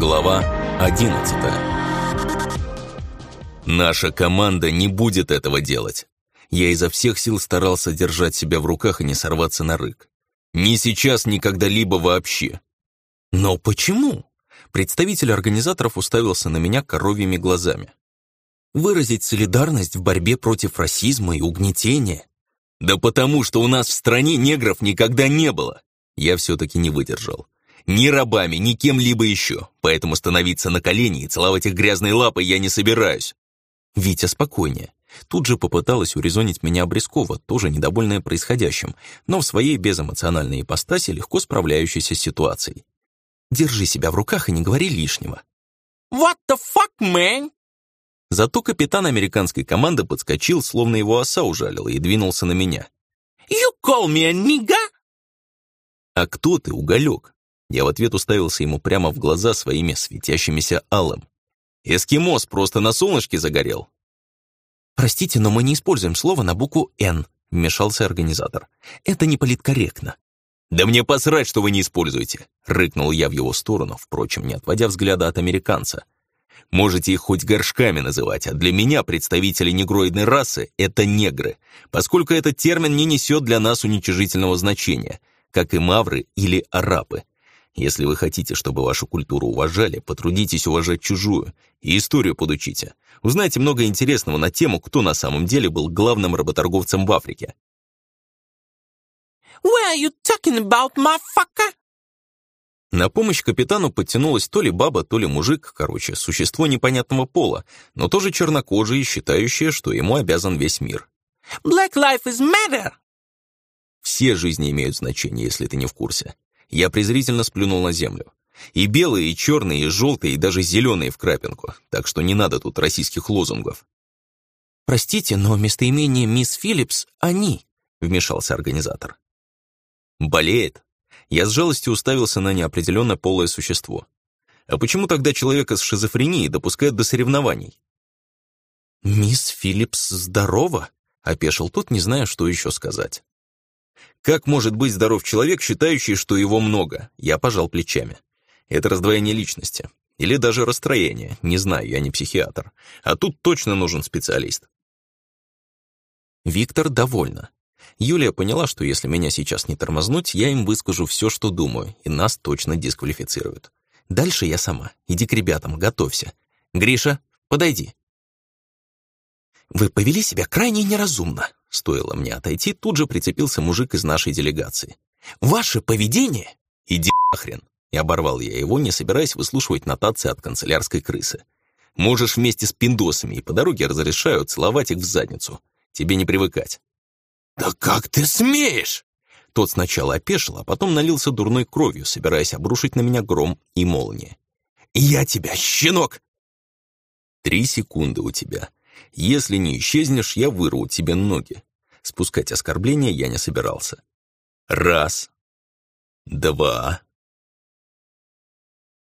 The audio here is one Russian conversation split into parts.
Глава 11 Наша команда не будет этого делать. Я изо всех сил старался держать себя в руках и не сорваться на рык. Ни сейчас, ни когда-либо вообще. Но почему? Представитель организаторов уставился на меня коровьими глазами. Выразить солидарность в борьбе против расизма и угнетения? Да потому что у нас в стране негров никогда не было. Я все-таки не выдержал. Ни рабами, ни кем-либо еще. Поэтому становиться на колени и целовать их грязные лапы я не собираюсь. Витя спокойнее. Тут же попыталась урезонить меня Обрезкова, тоже недовольная происходящим, но в своей безэмоциональной ипостаси легко справляющейся с ситуацией. «Держи себя в руках и не говори лишнего». «What the fuck, man?» Зато капитан американской команды подскочил, словно его оса ужалила, и двинулся на меня. «You call me a nigga?» «А кто ты, уголек?» Я в ответ уставился ему прямо в глаза своими светящимися алым. «Эскимос просто на солнышке загорел». «Простите, но мы не используем слово на букву «Н», — вмешался организатор. «Это не политкорректно». «Да мне посрать, что вы не используете!» — рыкнул я в его сторону, впрочем, не отводя взгляда от американца. Можете их хоть горшками называть, а для меня представители негроидной расы — это негры, поскольку этот термин не несет для нас уничижительного значения, как и мавры или арабы. Если вы хотите, чтобы вашу культуру уважали, потрудитесь уважать чужую и историю подучите. Узнайте много интересного на тему, кто на самом деле был главным работорговцем в Африке. Where are you talking about, motherfucker? На помощь капитану подтянулась то ли баба, то ли мужик, короче, существо непонятного пола, но тоже чернокожий, считающее, что ему обязан весь мир. Black life is matter. Все жизни имеют значение, если ты не в курсе. Я презрительно сплюнул на землю. И белые, и черные, и желтые, и даже зеленые в крапинку, так что не надо тут российских лозунгов. «Простите, но местоимение мисс Филлипс — они», — вмешался организатор. «Болеет?» Я с жалостью уставился на неопределенно полое существо. А почему тогда человека с шизофренией допускают до соревнований? «Мисс Филлипс здорова?» — опешил тот, не зная, что еще сказать. Как может быть здоров человек, считающий, что его много? Я пожал плечами. Это раздвоение личности. Или даже расстроение. Не знаю, я не психиатр. А тут точно нужен специалист. Виктор довольна. Юлия поняла, что если меня сейчас не тормознуть, я им выскажу все, что думаю, и нас точно дисквалифицируют. Дальше я сама. Иди к ребятам, готовься. Гриша, подойди. Вы повели себя крайне неразумно. Стоило мне отойти, тут же прицепился мужик из нашей делегации. «Ваше поведение?» «Иди нахрен!» И оборвал я его, не собираясь выслушивать нотации от канцелярской крысы. «Можешь вместе с пиндосами, и по дороге разрешаю целовать их в задницу. Тебе не привыкать». «Да как ты смеешь?» Тот сначала опешил, а потом налился дурной кровью, собираясь обрушить на меня гром и молния. «Я тебя, щенок!» «Три секунды у тебя. Если не исчезнешь, я вырву тебе ноги. Спускать оскорбления я не собирался. Раз. Два.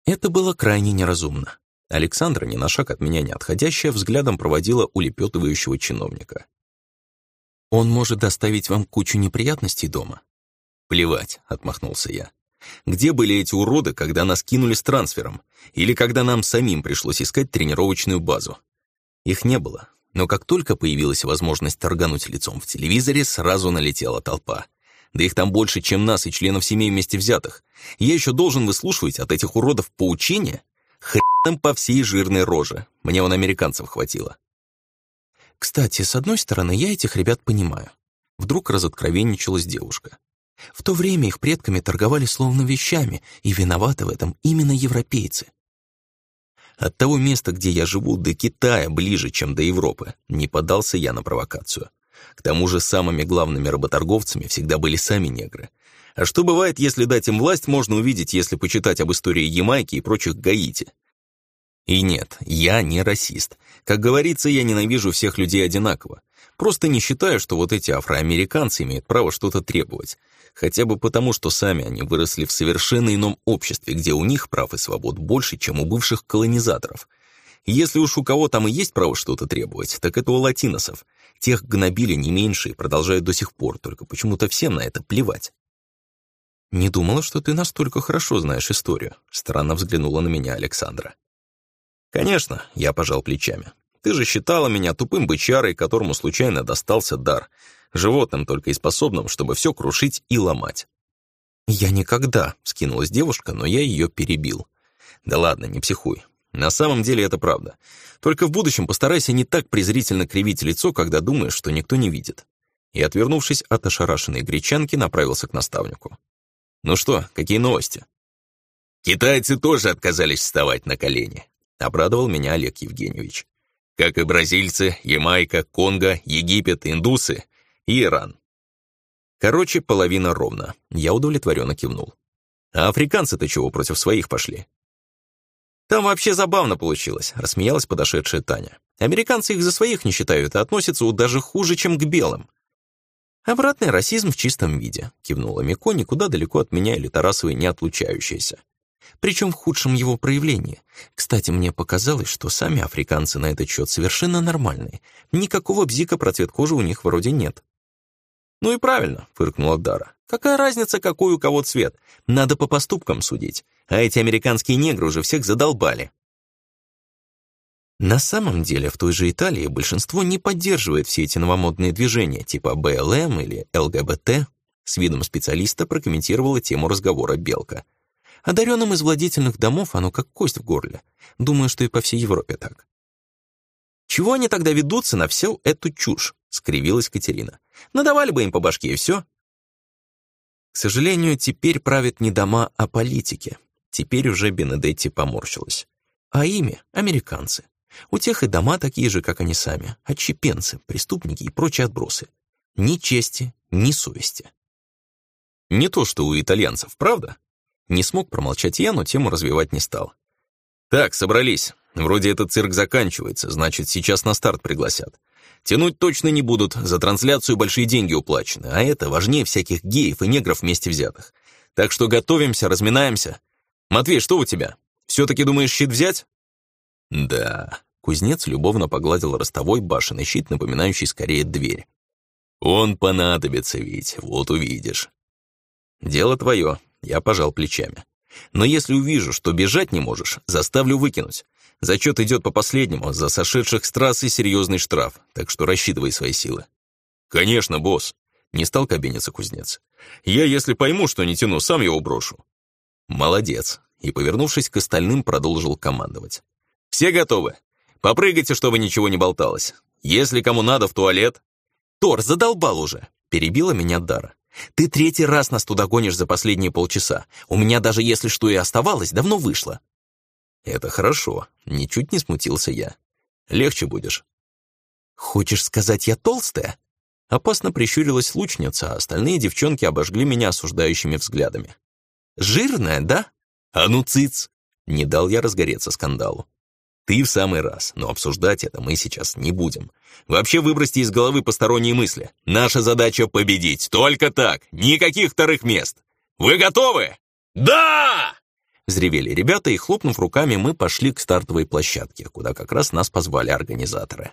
Это было крайне неразумно. Александра, ни на шаг от меня не отходящая, взглядом проводила улепетывающего чиновника. «Он может доставить вам кучу неприятностей дома?» «Плевать», — отмахнулся я. «Где были эти уроды, когда нас кинули с трансфером? Или когда нам самим пришлось искать тренировочную базу? Их не было, но как только появилась возможность торгануть лицом в телевизоре, сразу налетела толпа. Да их там больше, чем нас и членов семей вместе взятых. Я еще должен выслушивать от этих уродов поучения? Хрен по всей жирной роже. Мне он американцев хватило. Кстати, с одной стороны, я этих ребят понимаю. Вдруг разоткровенничалась девушка. В то время их предками торговали словно вещами, и виноваты в этом именно европейцы. От того места, где я живу, до Китая ближе, чем до Европы. Не поддался я на провокацию. К тому же самыми главными работорговцами всегда были сами негры. А что бывает, если дать им власть, можно увидеть, если почитать об истории Ямайки и прочих Гаити. И нет, я не расист. Как говорится, я ненавижу всех людей одинаково. Просто не считаю, что вот эти афроамериканцы имеют право что-то требовать. Хотя бы потому, что сами они выросли в совершенно ином обществе, где у них прав и свобод больше, чем у бывших колонизаторов. Если уж у кого там и есть право что-то требовать, так это у латиносов. Тех гнобили не меньше и продолжают до сих пор, только почему-то всем на это плевать. «Не думала, что ты настолько хорошо знаешь историю», — странно взглянула на меня Александра. «Конечно», — я пожал плечами. «Ты же считала меня тупым бычарой, которому случайно достался дар, животным только и способным, чтобы все крушить и ломать». «Я никогда», — скинулась девушка, но я ее перебил. «Да ладно, не психуй. На самом деле это правда. Только в будущем постарайся не так презрительно кривить лицо, когда думаешь, что никто не видит». И, отвернувшись от ошарашенной гречанки, направился к наставнику. Ну что, какие новости? Китайцы тоже отказались вставать на колени, обрадовал меня Олег Евгеньевич. Как и бразильцы, Ямайка, Конго, Египет, индусы и Иран. Короче, половина ровно. Я удовлетворенно кивнул. А африканцы-то чего против своих пошли? Там вообще забавно получилось, рассмеялась подошедшая Таня. Американцы их за своих не считают, а относятся даже хуже, чем к белым. «Обратный расизм в чистом виде», — кивнула Мико, никуда далеко от меня или Тарасовой не отлучающаяся. Причем в худшем его проявлении. Кстати, мне показалось, что сами африканцы на этот счет совершенно нормальные. Никакого бзика про цвет кожи у них вроде нет. «Ну и правильно», — фыркнула Дара. «Какая разница, какой у кого цвет? Надо по поступкам судить. А эти американские негры уже всех задолбали». На самом деле, в той же Италии большинство не поддерживает все эти новомодные движения типа БЛМ или ЛГБТ. С видом специалиста прокомментировала тему разговора Белка. Одаренным из владетельных домов оно как кость в горле. Думаю, что и по всей Европе так. «Чего они тогда ведутся на всю эту чушь?» — скривилась Катерина. «Надавали бы им по башке, и все». К сожалению, теперь правят не дома, а политики. Теперь уже Бенедетти поморщилась. А ими — американцы. У тех и дома такие же, как они сами, отщепенцы, преступники и прочие отбросы. Ни чести, ни совести. Не то, что у итальянцев, правда? Не смог промолчать я, но тему развивать не стал. Так, собрались. Вроде этот цирк заканчивается, значит, сейчас на старт пригласят. Тянуть точно не будут, за трансляцию большие деньги уплачены, а это важнее всяких геев и негров вместе взятых. Так что готовимся, разминаемся. Матвей, что у тебя? Все-таки думаешь щит взять? Да, Кузнец любовно погладил ростовой башенный щит, напоминающий скорее дверь. «Он понадобится ведь, вот увидишь». «Дело твое», — я пожал плечами. «Но если увижу, что бежать не можешь, заставлю выкинуть. Зачет идет по последнему, за сошедших с трассы серьезный штраф, так что рассчитывай свои силы». «Конечно, босс», — не стал кабиниться кузнец. «Я, если пойму, что не тяну, сам его брошу». «Молодец», и, повернувшись к остальным, продолжил командовать. «Все готовы? Попрыгайте, чтобы ничего не болталось. Если кому надо в туалет...» «Тор, задолбал уже!» — перебила меня Дара. «Ты третий раз нас туда гонишь за последние полчаса. У меня даже если что и оставалось, давно вышло». «Это хорошо», — ничуть не смутился я. «Легче будешь». «Хочешь сказать, я толстая?» Опасно прищурилась лучница, а остальные девчонки обожгли меня осуждающими взглядами. «Жирная, да?» «А ну, цыц!» Не дал я разгореться скандалу. Ты в самый раз, но обсуждать это мы сейчас не будем. Вообще выбросьте из головы посторонние мысли. Наша задача — победить. Только так. Никаких вторых мест. Вы готовы? Да! Взревели ребята, и, хлопнув руками, мы пошли к стартовой площадке, куда как раз нас позвали организаторы.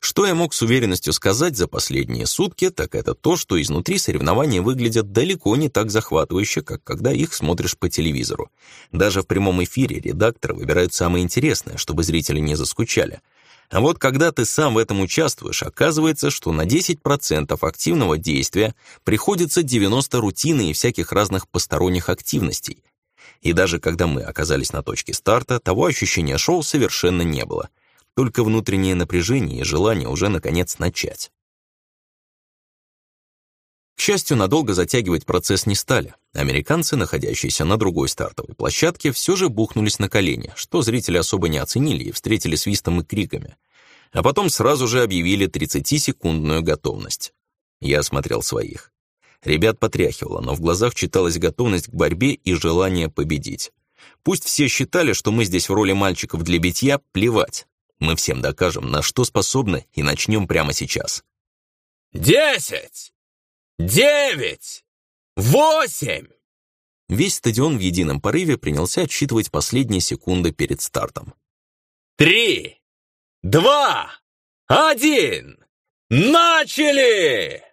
Что я мог с уверенностью сказать за последние сутки, так это то, что изнутри соревнования выглядят далеко не так захватывающе, как когда их смотришь по телевизору. Даже в прямом эфире редакторы выбирают самое интересное, чтобы зрители не заскучали. А вот когда ты сам в этом участвуешь, оказывается, что на 10% активного действия приходится 90 рутины и всяких разных посторонних активностей. И даже когда мы оказались на точке старта, того ощущения шоу совершенно не было — только внутреннее напряжение и желание уже наконец начать. К счастью, надолго затягивать процесс не стали. Американцы, находящиеся на другой стартовой площадке, все же бухнулись на колени, что зрители особо не оценили и встретили свистом и криками. А потом сразу же объявили 30-секундную готовность. Я осмотрел своих. Ребят потряхивало, но в глазах читалась готовность к борьбе и желание победить. Пусть все считали, что мы здесь в роли мальчиков для битья, плевать. Мы всем докажем, на что способны, и начнем прямо сейчас. «Десять! Девять! Восемь!» Весь стадион в едином порыве принялся отсчитывать последние секунды перед стартом. «Три! Два! Один! Начали!»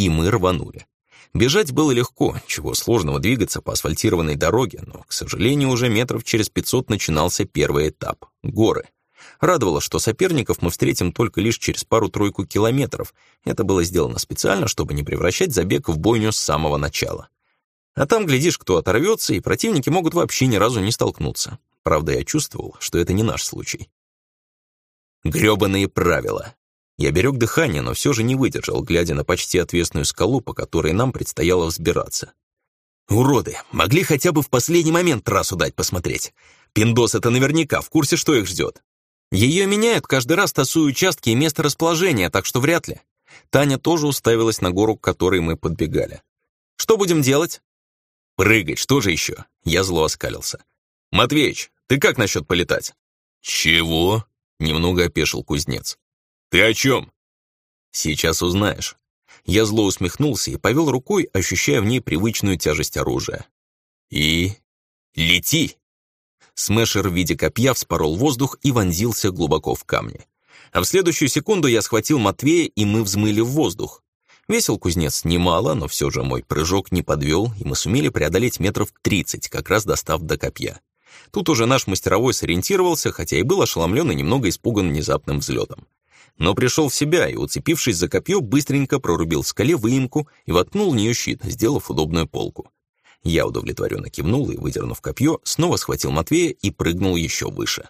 и мы рванули. Бежать было легко, чего сложного двигаться по асфальтированной дороге, но, к сожалению, уже метров через 500 начинался первый этап — горы. Радовало, что соперников мы встретим только лишь через пару-тройку километров. Это было сделано специально, чтобы не превращать забег в бойню с самого начала. А там, глядишь, кто оторвется, и противники могут вообще ни разу не столкнуться. Правда, я чувствовал, что это не наш случай. Грёбаные правила. Я берег дыхание, но все же не выдержал, глядя на почти отвесную скалу, по которой нам предстояло взбираться. Уроды, могли хотя бы в последний момент трассу дать посмотреть. Пиндос это наверняка в курсе, что их ждет. Ее меняют каждый раз, тасуя участки и место расположения, так что вряд ли. Таня тоже уставилась на гору, к которой мы подбегали. «Что будем делать?» «Прыгать, что же еще?» Я зло оскалился. «Матвеич, ты как насчет полетать?» «Чего?» Немного опешил кузнец. «Ты о чем?» «Сейчас узнаешь». Я зло усмехнулся и повел рукой, ощущая в ней привычную тяжесть оружия. «И... лети!» Смешер в виде копья вспорол воздух и вонзился глубоко в камни. А в следующую секунду я схватил Матвея, и мы взмыли в воздух. Весил кузнец немало, но все же мой прыжок не подвел, и мы сумели преодолеть метров тридцать, как раз достав до копья. Тут уже наш мастеровой сориентировался, хотя и был ошеломлен и немного испуган внезапным взлетом. Но пришел в себя и, уцепившись за копье, быстренько прорубил в скале выемку и воткнул в нее щит, сделав удобную полку. Я удовлетворенно кивнул и, выдернув копье, снова схватил Матвея и прыгнул еще выше.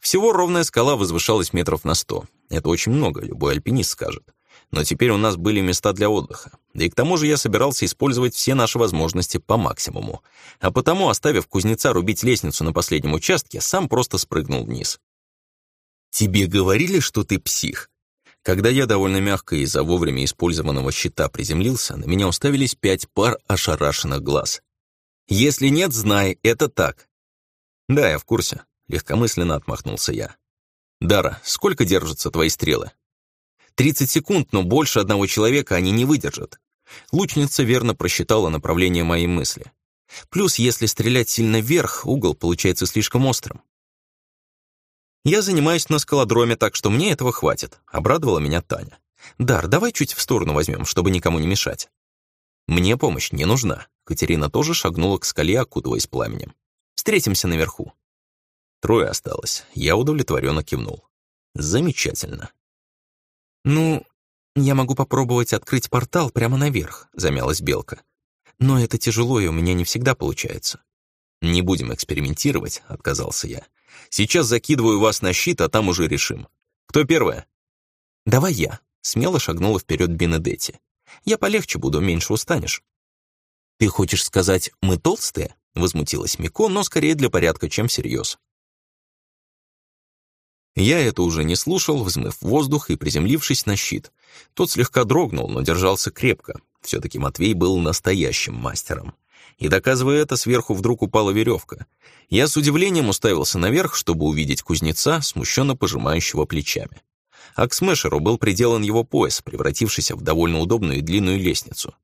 Всего ровная скала возвышалась метров на сто. Это очень много, любой альпинист скажет. Но теперь у нас были места для отдыха. Да и к тому же я собирался использовать все наши возможности по максимуму. А потому, оставив кузнеца рубить лестницу на последнем участке, сам просто спрыгнул вниз. «Тебе говорили, что ты псих?» Когда я довольно мягко из-за вовремя использованного щита приземлился, на меня уставились пять пар ошарашенных глаз. «Если нет, знай, это так». «Да, я в курсе», — легкомысленно отмахнулся я. «Дара, сколько держатся твои стрелы?» «Тридцать секунд, но больше одного человека они не выдержат». Лучница верно просчитала направление моей мысли. Плюс, если стрелять сильно вверх, угол получается слишком острым. «Я занимаюсь на скалодроме, так что мне этого хватит», — обрадовала меня Таня. «Дар, давай чуть в сторону возьмем, чтобы никому не мешать». «Мне помощь не нужна». Катерина тоже шагнула к скале, окутываясь пламенем. «Встретимся наверху». Трое осталось. Я удовлетворенно кивнул. «Замечательно». «Ну, я могу попробовать открыть портал прямо наверх», — замялась Белка. «Но это тяжело, и у меня не всегда получается». «Не будем экспериментировать», — отказался я. Сейчас закидываю вас на щит, а там уже решим. Кто первая?» «Давай я», — смело шагнула вперед Бенедетти. «Я полегче буду, меньше устанешь». «Ты хочешь сказать, мы толстые?» — возмутилась Мико, но скорее для порядка, чем всерьез. Я это уже не слушал, взмыв воздух и приземлившись на щит. Тот слегка дрогнул, но держался крепко. Все-таки Матвей был настоящим мастером. И доказывая это, сверху вдруг упала веревка. Я с удивлением уставился наверх, чтобы увидеть кузнеца, смущенно пожимающего плечами. А к смешеру был приделан его пояс, превратившийся в довольно удобную и длинную лестницу.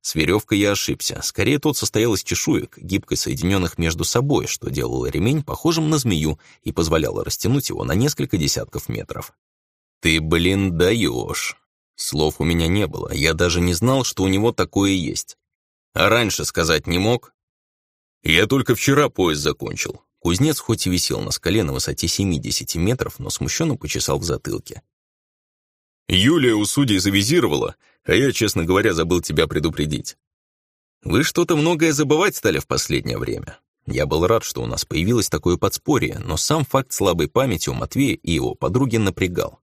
С веревкой я ошибся. Скорее, тот состоял из чешуек, гибко соединенных между собой, что делало ремень похожим на змею и позволяло растянуть его на несколько десятков метров. «Ты, блин, даешь!» Слов у меня не было, я даже не знал, что у него такое есть. А раньше сказать не мог? Я только вчера поезд закончил. Кузнец хоть и висел на скале на высоте 70 метров, но смущенно почесал в затылке. Юлия у судей завизировала, а я, честно говоря, забыл тебя предупредить. Вы что-то многое забывать стали в последнее время. Я был рад, что у нас появилось такое подспорье, но сам факт слабой памяти у Матвея и его подруги напрягал.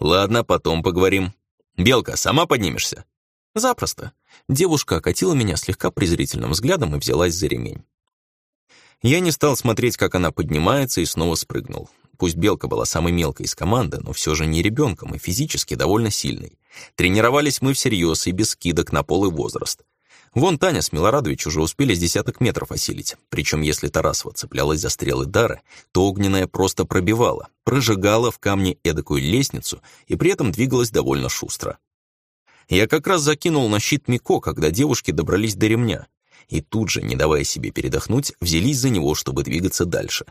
Ладно, потом поговорим. Белка, сама поднимешься? Запросто. Девушка окатила меня слегка презрительным взглядом и взялась за ремень. Я не стал смотреть, как она поднимается, и снова спрыгнул. Пусть Белка была самой мелкой из команды, но все же не ребенком и физически довольно сильной. Тренировались мы всерьез и без скидок на пол и возраст. Вон Таня с Милорадович уже успели с десяток метров осилить, причем если Тарасова цеплялась за стрелы дара, то огненная просто пробивала, прожигала в камне эдакую лестницу и при этом двигалась довольно шустро. Я как раз закинул на щит Мико, когда девушки добрались до ремня, и тут же, не давая себе передохнуть, взялись за него, чтобы двигаться дальше.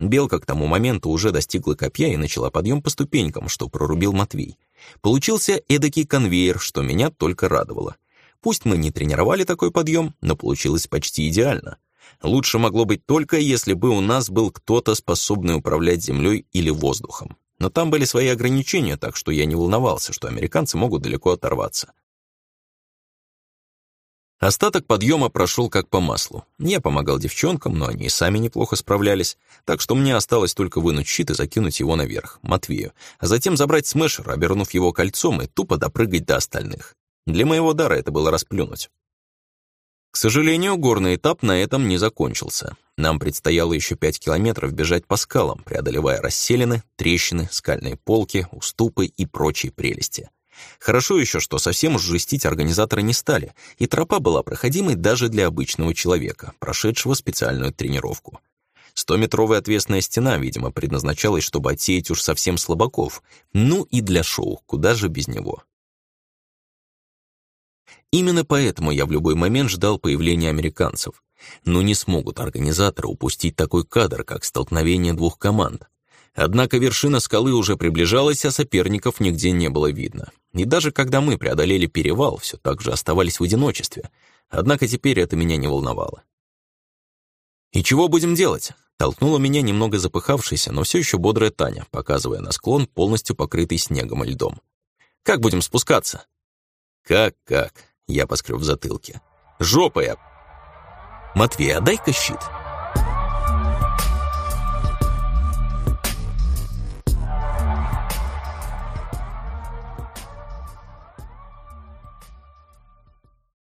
Белка к тому моменту уже достигла копья и начала подъем по ступенькам, что прорубил Матвей. Получился эдакий конвейер, что меня только радовало. Пусть мы не тренировали такой подъем, но получилось почти идеально. Лучше могло быть только, если бы у нас был кто-то, способный управлять землей или воздухом. Но там были свои ограничения, так что я не волновался, что американцы могут далеко оторваться. Остаток подъема прошел как по маслу. Я помогал девчонкам, но они и сами неплохо справлялись, так что мне осталось только вынуть щит и закинуть его наверх, Матвею, а затем забрать смешер, обернув его кольцом и тупо допрыгать до остальных. Для моего дара это было расплюнуть. К сожалению, горный этап на этом не закончился. Нам предстояло еще пять километров бежать по скалам, преодолевая расселины, трещины, скальные полки, уступы и прочие прелести. Хорошо еще, что совсем уж жестить организаторы не стали, и тропа была проходимой даже для обычного человека, прошедшего специальную тренировку. Стометровая отвесная стена, видимо, предназначалась, чтобы отсеять уж совсем слабаков. Ну и для шоу, куда же без него. Именно поэтому я в любой момент ждал появления американцев. Но не смогут организаторы упустить такой кадр, как столкновение двух команд. Однако вершина скалы уже приближалась, а соперников нигде не было видно. И даже когда мы преодолели перевал, все так же оставались в одиночестве. Однако теперь это меня не волновало. «И чего будем делать?» — толкнула меня немного запыхавшаяся, но все еще бодрая Таня, показывая на склон, полностью покрытый снегом и льдом. «Как будем спускаться?» «Как-как?» — я поскреб в затылке. «Жопа я!» «Матвей, отдай-ка щит!»